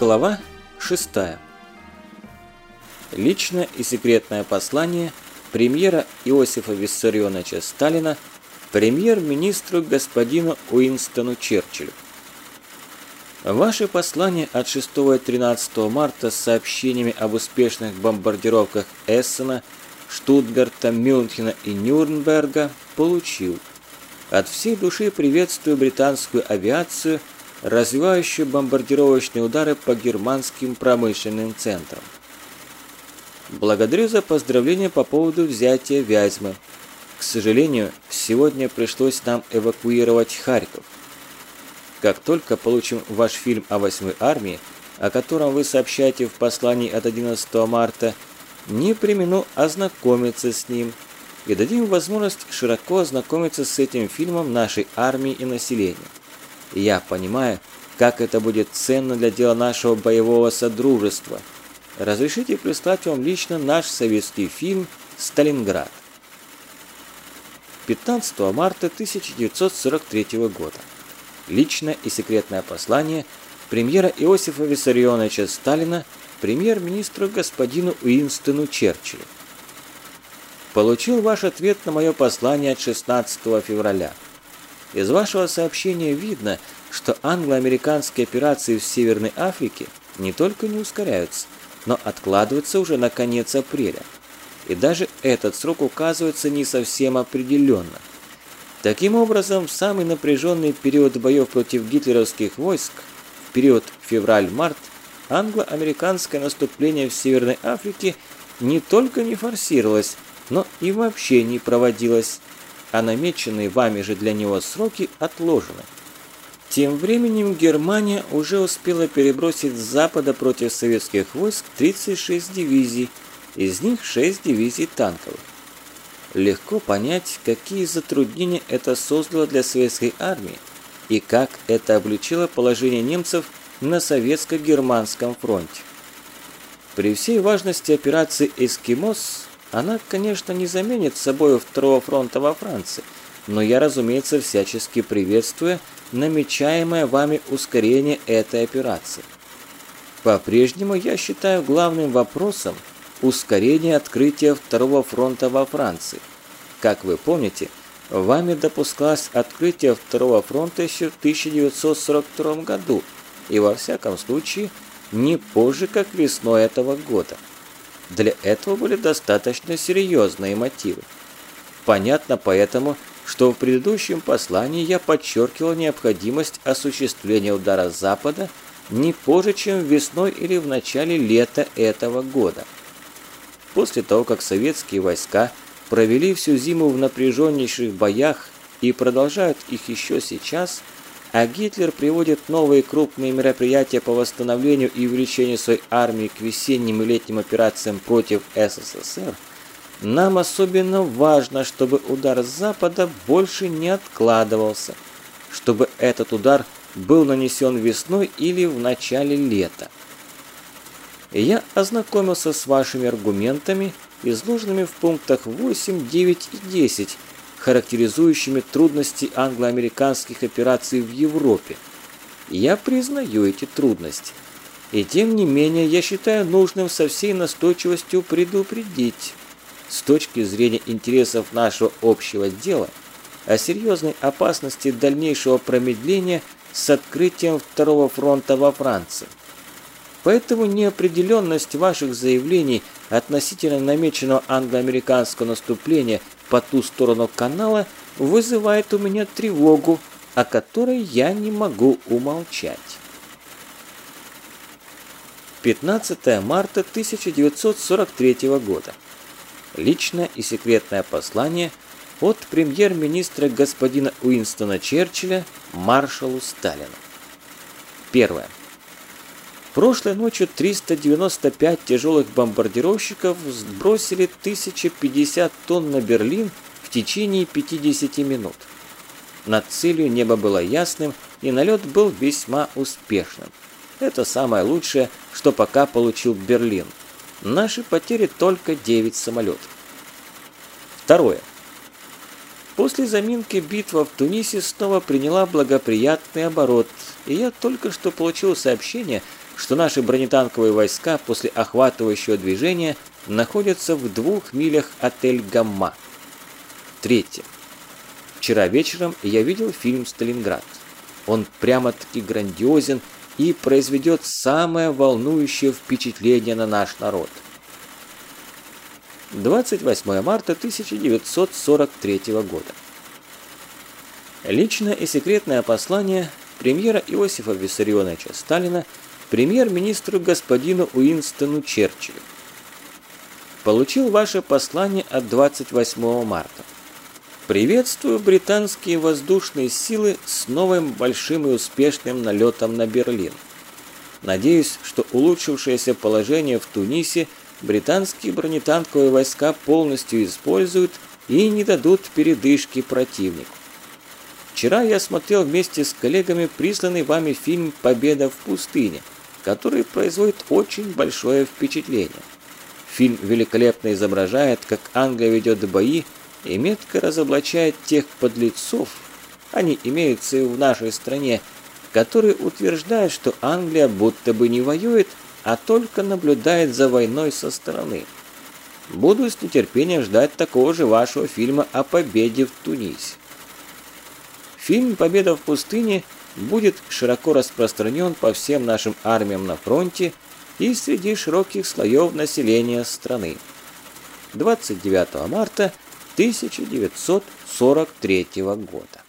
Глава 6. Личное и секретное послание премьера Иосифа Виссарионовича Сталина премьер-министру господину Уинстону Черчиллю. Ваше послание от 6 и 13 марта с сообщениями об успешных бомбардировках Эссена, Штутгарта, Мюнхена и Нюрнберга получил. От всей души приветствую британскую авиацию, развивающую бомбардировочные удары по германским промышленным центрам. Благодарю за поздравления по поводу взятия Вязьмы. К сожалению, сегодня пришлось нам эвакуировать Харьков. Как только получим ваш фильм о 8 армии, о котором вы сообщаете в послании от 11 марта, не примену ознакомиться с ним и дадим возможность широко ознакомиться с этим фильмом нашей армии и населения. Я понимаю, как это будет ценно для дела нашего боевого содружества. Разрешите прислать вам лично наш советский фильм «Сталинград». 15 марта 1943 года личное и секретное послание премьера Иосифа Виссарионовича Сталина премьер-министру господину Уинстону Черчиллю. Получил ваш ответ на мое послание от 16 февраля. Из вашего сообщения видно, что англо-американские операции в Северной Африке не только не ускоряются, но откладываются уже на конец апреля. И даже этот срок указывается не совсем определенно. Таким образом, в самый напряженный период боев против гитлеровских войск, в период февраль-март, англо-американское наступление в Северной Африке не только не форсировалось, но и вообще не проводилось, а намеченные вами же для него сроки отложены. Тем временем Германия уже успела перебросить с запада против советских войск 36 дивизий, из них 6 дивизий танковых. Легко понять, какие затруднения это создало для советской армии и как это облегчило положение немцев на советско-германском фронте. При всей важности операции «Эскимос» она, конечно, не заменит собой второго фронта во Франции, но я, разумеется, всячески приветствую намечаемое вами ускорение этой операции. По-прежнему я считаю главным вопросом – ускорение открытия Второго фронта во Франции. Как вы помните, вами допускалось открытие Второго фронта еще в 1942 году, и во всяком случае не позже, как весной этого года. Для этого были достаточно серьезные мотивы. Понятно поэтому, что в предыдущем послании я подчеркивал необходимость осуществления удара Запада не позже, чем весной или в начале лета этого года. После того, как советские войска провели всю зиму в напряженнейших боях и продолжают их еще сейчас, а Гитлер приводит новые крупные мероприятия по восстановлению и увеличению своей армии к весенним и летним операциям против СССР, нам особенно важно, чтобы удар с запада больше не откладывался, чтобы этот удар был нанесен весной или в начале лета. Я ознакомился с вашими аргументами, изложенными в пунктах 8, 9 и 10, характеризующими трудности англо-американских операций в Европе. Я признаю эти трудности. И тем не менее я считаю нужным со всей настойчивостью предупредить, с точки зрения интересов нашего общего дела, о серьезной опасности дальнейшего промедления с открытием Второго фронта во Франции. Поэтому неопределенность ваших заявлений относительно намеченного англо-американского наступления по ту сторону канала вызывает у меня тревогу, о которой я не могу умолчать. 15 марта 1943 года. Личное и секретное послание от премьер-министра господина Уинстона Черчилля маршалу Сталину. Первое. Прошлой ночью 395 тяжелых бомбардировщиков сбросили 1050 тонн на Берлин в течение 50 минут. Над целью небо было ясным, и налет был весьма успешным. Это самое лучшее, что пока получил Берлин. Наши потери только 9 самолетов. Второе. После заминки битва в Тунисе снова приняла благоприятный оборот, и я только что получил сообщение, что наши бронетанковые войска после охватывающего движения находятся в двух милях от Эль-Гамма. Третье. Вчера вечером я видел фильм «Сталинград». Он прямо-таки грандиозен и произведет самое волнующее впечатление на наш народ. 28 марта 1943 года. Личное и секретное послание премьера Иосифа Виссарионовича Сталина премьер-министру господину Уинстону Черчиллю. Получил ваше послание от 28 марта. Приветствую британские воздушные силы с новым большим и успешным налетом на Берлин. Надеюсь, что улучшившееся положение в Тунисе британские бронетанковые войска полностью используют и не дадут передышки противнику. Вчера я смотрел вместе с коллегами присланный вами фильм «Победа в пустыне», который производит очень большое впечатление. Фильм великолепно изображает, как Англия ведет бои и метко разоблачает тех подлецов, они имеются и в нашей стране, которые утверждают, что Англия будто бы не воюет, а только наблюдает за войной со стороны. Буду с нетерпением ждать такого же вашего фильма о победе в Тунисе. Фильм «Победа в пустыне» будет широко распространен по всем нашим армиям на фронте и среди широких слоев населения страны. 29 марта 1943 года.